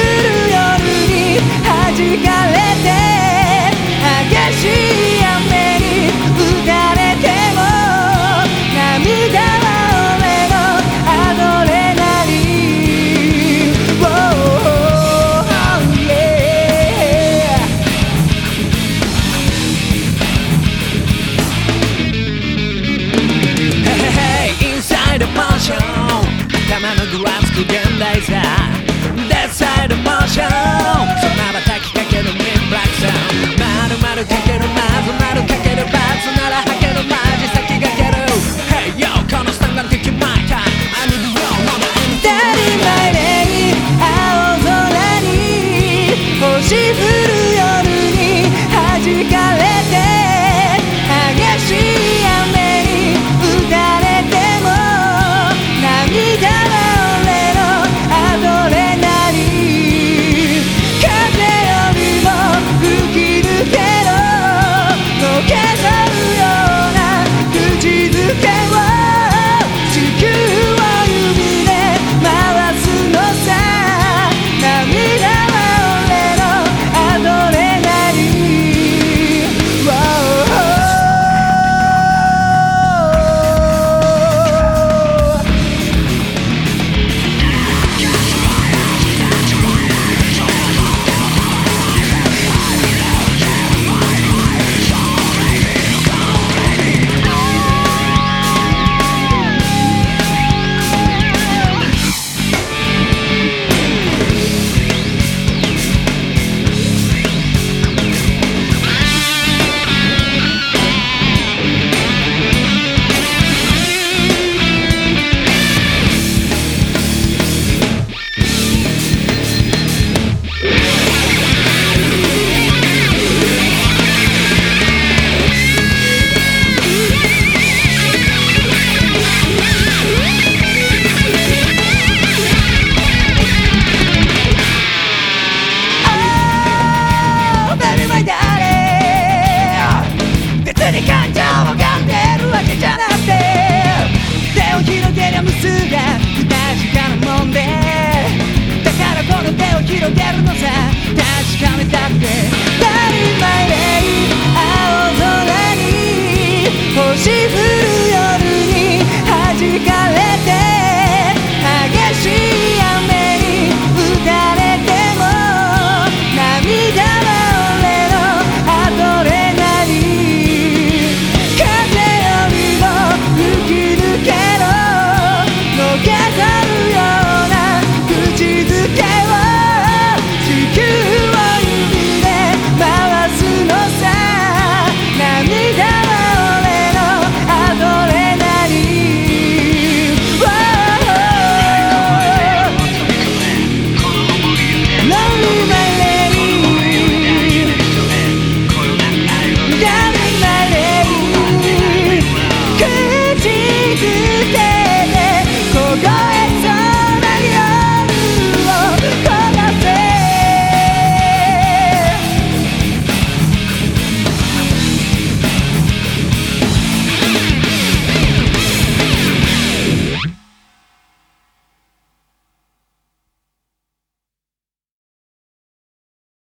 る夜に弾かれて激しい